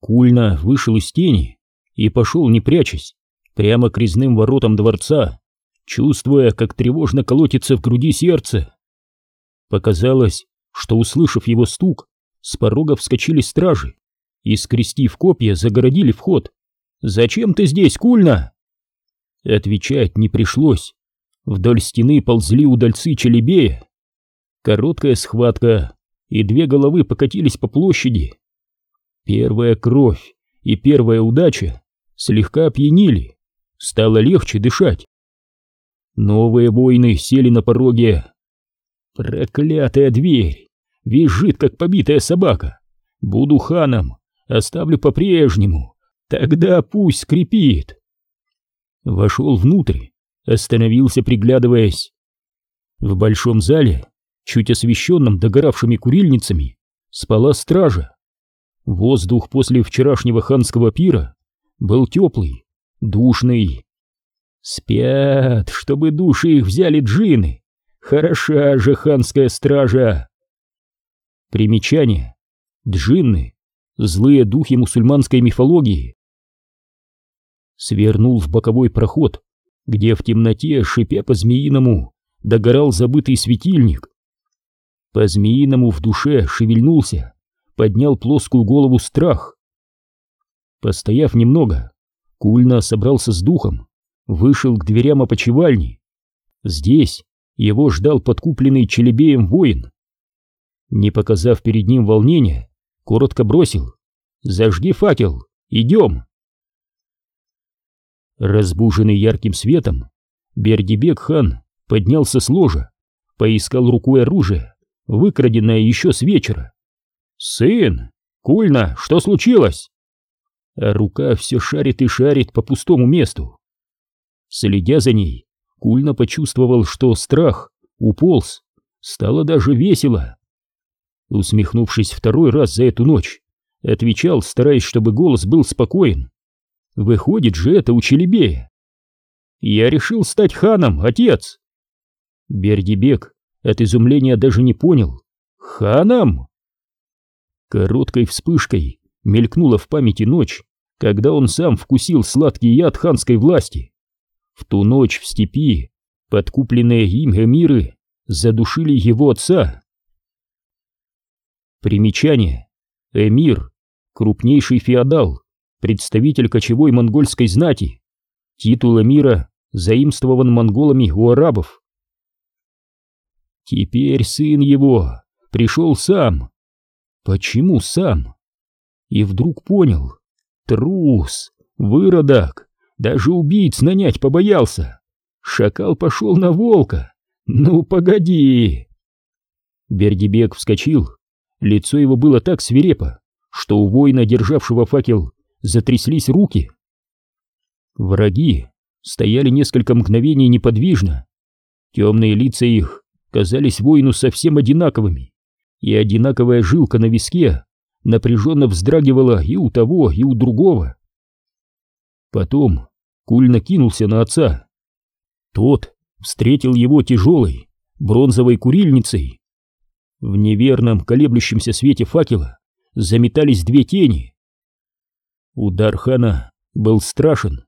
Кульна вышел из тени и пошел, не прячась, прямо к резным воротам дворца, чувствуя, как тревожно колотится в груди сердце. Показалось, что, услышав его стук, с порога вскочили стражи и, скрестив копья, загородили вход. «Зачем ты здесь, Кульна?» Отвечать не пришлось. Вдоль стены ползли удальцы Челебея. Короткая схватка, и две головы покатились по площади. Первая кровь и первая удача слегка опьянили, стало легче дышать. Новые войны сели на пороге. Проклятая дверь! Визжит, как побитая собака. Буду ханом, оставлю по-прежнему. Тогда пусть скрипит. Вошел внутрь, остановился, приглядываясь. В большом зале, чуть освещенном догоравшими курильницами, спала стража. Воздух после вчерашнего ханского пира был теплый, душный. Спят, чтобы души их взяли джины. Хороша же ханская стража. Примечание. Джинны — злые духи мусульманской мифологии. Свернул в боковой проход, где в темноте, шипя по-змеиному, догорал забытый светильник. По-змеиному в душе шевельнулся, поднял плоскую голову страх. Постояв немного, Кульна собрался с духом, вышел к дверям опочивальни. Здесь его ждал подкупленный челебеем воин. Не показав перед ним волнения, коротко бросил «Зажги факел, идем!» Разбуженный ярким светом, Бердибек хан поднялся с ложа, поискал рукой оружие, выкраденное еще с вечера. «Сын! Кульна, что случилось?» А рука все шарит и шарит по пустому месту. Следя за ней, Кульна почувствовал, что страх уполз, стало даже весело. Усмехнувшись второй раз за эту ночь, отвечал, стараясь, чтобы голос был спокоен. Выходит же это у Челебея. Я решил стать ханом, отец. Бердибек от изумления даже не понял. Ханом? Короткой вспышкой мелькнула в памяти ночь, когда он сам вкусил сладкий яд ханской власти. В ту ночь в степи подкупленные им эмиры задушили его отца. Примечание. Эмир, крупнейший феодал, представитель кочевой монгольской знати. Титул эмира заимствован монголами у арабов. Теперь сын его пришел сам. Почему сам? И вдруг понял. Трус, выродок, даже убийц нанять побоялся. Шакал пошел на волка. Ну, погоди. Бердибек вскочил. Лицо его было так свирепо, что у воина, державшего факел, затряслись руки. Враги стояли несколько мгновений неподвижно. Темные лица их казались воину совсем одинаковыми, и одинаковая жилка на виске напряженно вздрагивала и у того, и у другого. Потом Куль накинулся на отца. Тот встретил его тяжелой бронзовой курильницей. В неверном колеблющемся свете факела заметались две тени. Удар хана был страшен.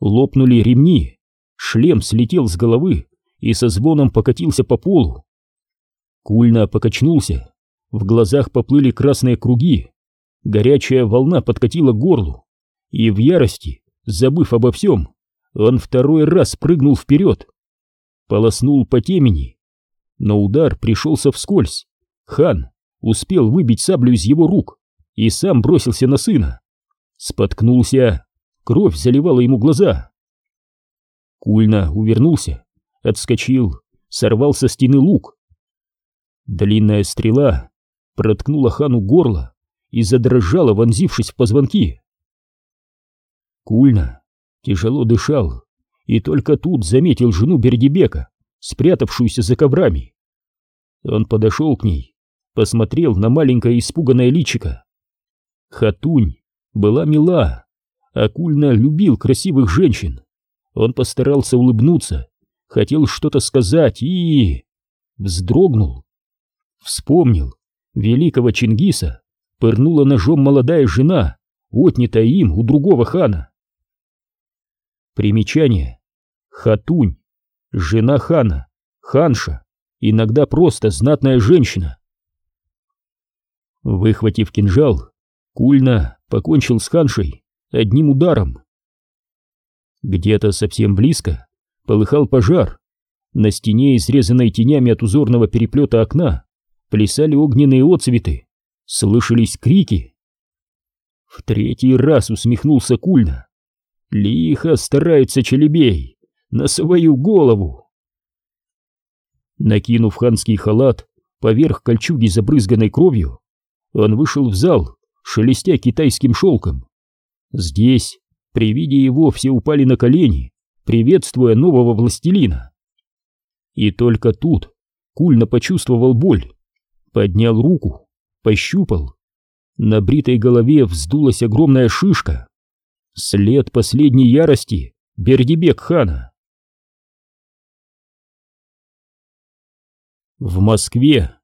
Лопнули ремни, шлем слетел с головы и со звоном покатился по полу. Кульна покачнулся, в глазах поплыли красные круги, горячая волна подкатила к горлу, и в ярости, забыв обо всем, он второй раз прыгнул вперед, полоснул по темени, но удар пришелся вскользь. Хан успел выбить саблю из его рук и сам бросился на сына. Споткнулся, кровь заливала ему глаза. Кульна увернулся, отскочил, сорвал со стены лук. Длинная стрела проткнула хану горло и задрожала, вонзившись в позвонки. Кульна тяжело дышал и только тут заметил жену Бердибека, спрятавшуюся за коврами. Он подошел к ней, посмотрел на маленькое испуганное личико. Хатунь была мила, а Кульна любил красивых женщин. Он постарался улыбнуться, хотел что-то сказать и... вздрогнул. Вспомнил, великого Чингиса пырнула ножом молодая жена, отнятая им у другого хана. Примечание. Хатунь. Жена хана. Ханша. Иногда просто знатная женщина. Выхватив кинжал, Кульна покончил с ханшей одним ударом. Где-то совсем близко полыхал пожар. На стене, изрезанной тенями от узорного переплета окна, плясали огненные отцветы, слышались крики. В третий раз усмехнулся Кульна. Лихо старается Челебей на свою голову. Накинув ханский халат поверх кольчуги, забрызганной кровью, он вышел в зал, шелестя китайским шелком. Здесь, при виде его, все упали на колени, приветствуя нового властелина. И только тут Кульно почувствовал боль, поднял руку, пощупал. На бритой голове вздулась огромная шишка. След последней ярости Бердибек хана. В Москве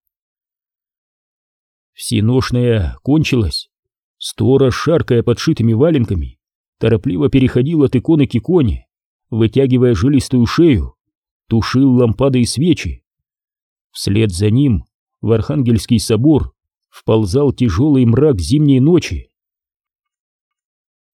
Всеношная кончилась. Сторож, шаркая подшитыми валенками, торопливо переходил от иконы к иконе, вытягивая жилистую шею, тушил лампады и свечи. Вслед за ним в Архангельский собор вползал тяжелый мрак зимней ночи.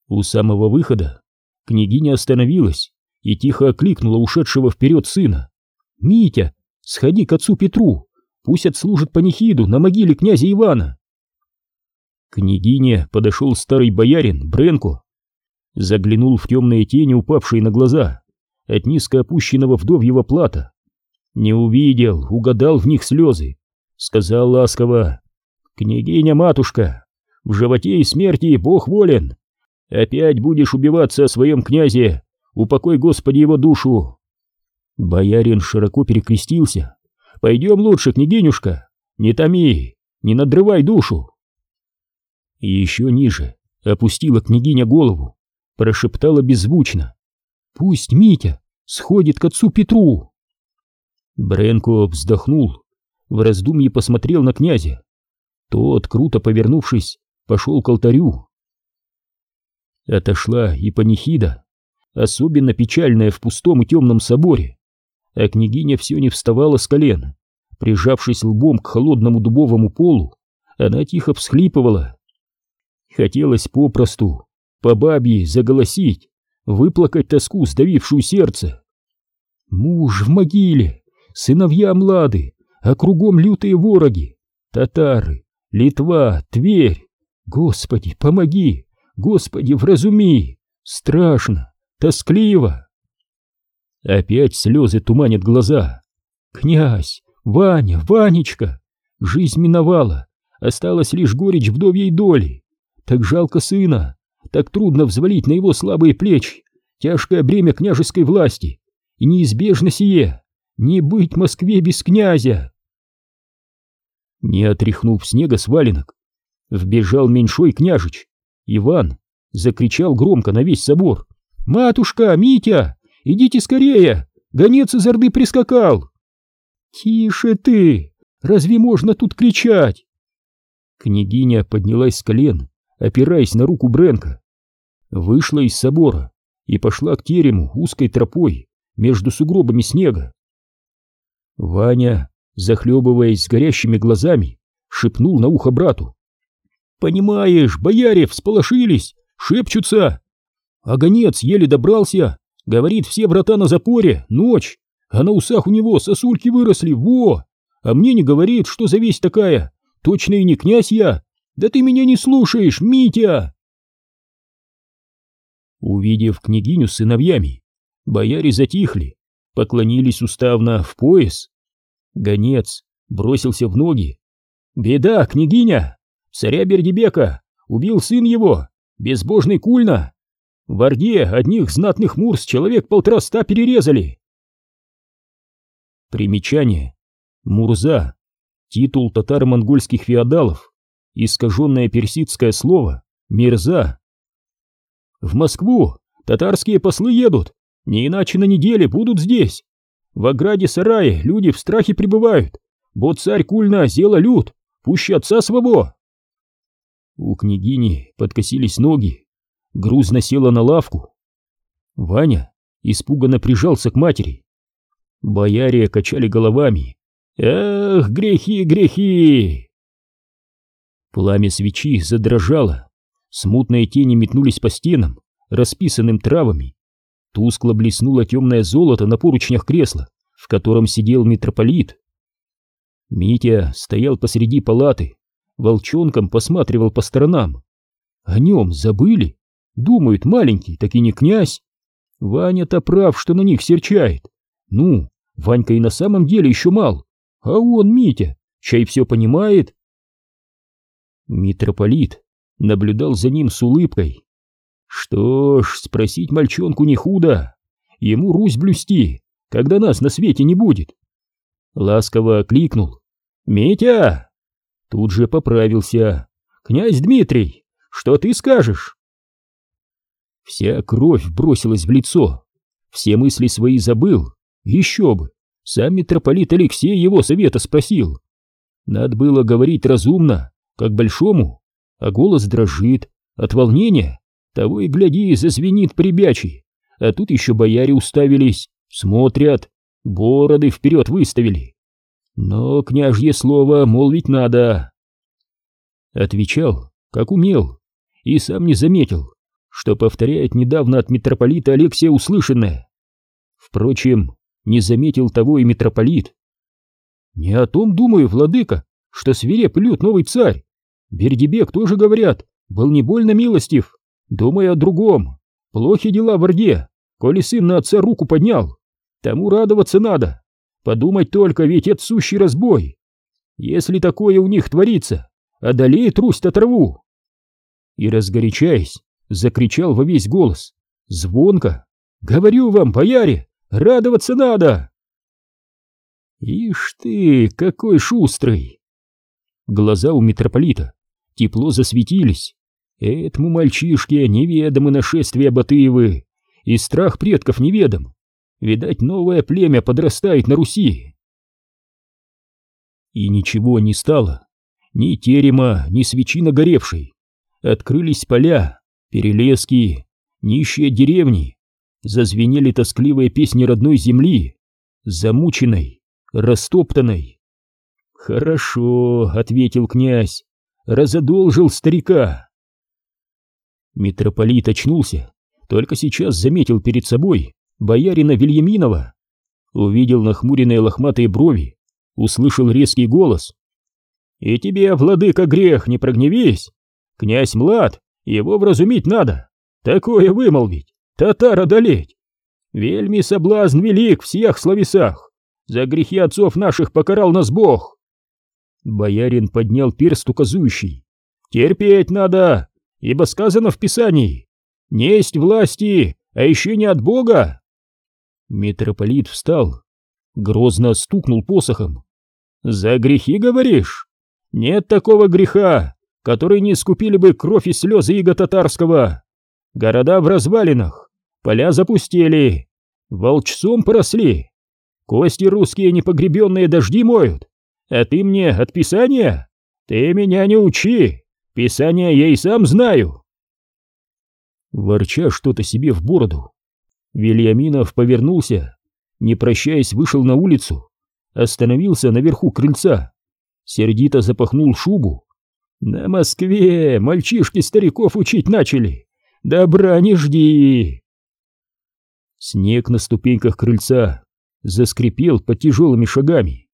У самого выхода княгиня остановилась и тихо окликнула ушедшего вперед сына. «Митя, сходи к отцу Петру, Пусть отслужит панихиду на могиле князя Ивана. К княгине подошел старый боярин Бренко. Заглянул в темные тени, упавшие на глаза, от низко опущенного вдовьего плата. Не увидел, угадал в них слезы. Сказал ласково, «Княгиня-матушка, в животе и смерти Бог волен. Опять будешь убиваться о своем князе, упокой Господи его душу». Боярин широко перекрестился, Пойдем лучше, княгинюшка, не томи, не надрывай душу. И еще ниже опустила княгиня голову, прошептала беззвучно. Пусть Митя сходит к отцу Петру. Бренко вздохнул, в раздумье посмотрел на князя. Тот, круто повернувшись, пошел к алтарю. Отошла и панихида, особенно печальная в пустом и темном соборе а княгиня все не вставала с колен. Прижавшись лбом к холодному дубовому полу, она тихо всхлипывала. Хотелось попросту, по бабье, заголосить, выплакать тоску, сдавившую сердце. Муж в могиле, сыновья млады, а кругом лютые вороги, татары, Литва, Тверь. Господи, помоги, Господи, вразуми, страшно, тоскливо. Опять слезы туманят глаза. Князь, Ваня, Ванечка, жизнь миновала, осталась лишь горечь вдовьей доли. Так жалко сына, так трудно взвалить на его слабые плечи тяжкое бремя княжеской власти, и неизбежно сие, не быть Москве без князя. Не отряхнув снега с валенок, вбежал меньшой княжич. Иван закричал громко на весь собор. «Матушка, Митя, Идите скорее! Гонец из Орды прискакал!» «Тише ты! Разве можно тут кричать?» Княгиня поднялась с колен, опираясь на руку Бренка. Вышла из собора и пошла к терему узкой тропой между сугробами снега. Ваня, захлебываясь горящими глазами, шепнул на ухо брату. «Понимаешь, бояре всполошились, шепчутся, а гонец еле добрался, Говорит, все врата на запоре, ночь, а на усах у него сосульки выросли, во! А мне не говорит, что за весть такая, точно и не князь я. Да ты меня не слушаешь, Митя!» Увидев княгиню с сыновьями, бояре затихли, поклонились уставно в пояс. Гонец бросился в ноги. «Беда, княгиня! Царя Бердибека убил сын его, безбожный Кульна!» В Орде одних знатных мурс человек полтораста перерезали. Примечание. Мурза. Титул татаро-монгольских феодалов. Искаженное персидское слово «мирза». В Москву татарские послы едут, не иначе на неделе будут здесь. В ограде сарае люди в страхе пребывают, бо царь кульна зела люд, пуще отца своего. У княгини подкосились ноги, грузно села на лавку. Ваня испуганно прижался к матери. Бояре качали головами. «Эх, грехи, грехи!» Пламя свечи задрожало, смутные тени метнулись по стенам, расписанным травами. Тускло блеснуло темное золото на поручнях кресла, в котором сидел митрополит. Митя стоял посреди палаты, волчонком посматривал по сторонам. О нем забыли? Думают, маленький, так и не князь. Ваня-то прав, что на них серчает. Ну, Ванька и на самом деле еще мал. А он, Митя, чай все понимает. Митрополит наблюдал за ним с улыбкой. Что ж, спросить мальчонку не худо. Ему Русь блюсти, когда нас на свете не будет. Ласково кликнул. «Митя!» Тут же поправился. «Князь Дмитрий, что ты скажешь?» Вся кровь бросилась в лицо. Все мысли свои забыл. Еще бы. Сам митрополит Алексей его совета спросил. Надо было говорить разумно, как большому, а голос дрожит от волнения. Того и гляди, зазвенит прибячий. А тут еще бояре уставились, смотрят, бороды вперед выставили. Но княжье слово молвить надо. Отвечал, как умел, и сам не заметил, что повторяет недавно от митрополита Алексия услышанное. Впрочем, не заметил того и митрополит. Не о том думаю, владыка, что свиреп лют новый царь. Бердибек тоже, говорят, был не больно милостив. Думаю о другом. Плохи дела в Орде, коли сын на отца руку поднял. Тому радоваться надо. Подумать только, ведь это сущий разбой. Если такое у них творится, одолеет Русь-то траву. И разгорячаясь, закричал во весь голос. Звонко. Говорю вам, бояре, радоваться надо. Ишь ты, какой шустрый. Глаза у митрополита тепло засветились. Этому мальчишке неведомы нашествия Батыевы, и страх предков неведом. Видать, новое племя подрастает на Руси. И ничего не стало. Ни терема, ни свечи нагоревшей. Открылись поля, перелески, нищие деревни. Зазвенели тоскливые песни родной земли, замученной, растоптанной. «Хорошо», — ответил князь, — разодолжил старика. Митрополит очнулся, только сейчас заметил перед собой боярина Вильяминова. Увидел нахмуренные лохматые брови, услышал резкий голос. «И тебе, владыка, грех, не прогневись! Князь млад, его вразумить надо, такое вымолвить, татар одолеть. Вельми соблазн велик в всех словесах, за грехи отцов наших покарал нас Бог!» Боярин поднял перст указующий. «Терпеть надо, ибо сказано в Писании, несть власти, а еще не от Бога!» Митрополит встал, грозно стукнул посохом. «За грехи, говоришь? Нет такого греха, который не искупили бы кровь и слезы иго татарского. Города в развалинах, поля запустели, волчцом поросли, кости русские непогребенные дожди моют, а ты мне от Писания? Ты меня не учи, Писание я и сам знаю!» Ворча что-то себе в бороду, Вильяминов повернулся, не прощаясь, вышел на улицу, остановился наверху крыльца, сердито запахнул шубу. «На Москве мальчишки стариков учить начали! Добра не жди!» Снег на ступеньках крыльца заскрипел под тяжелыми шагами.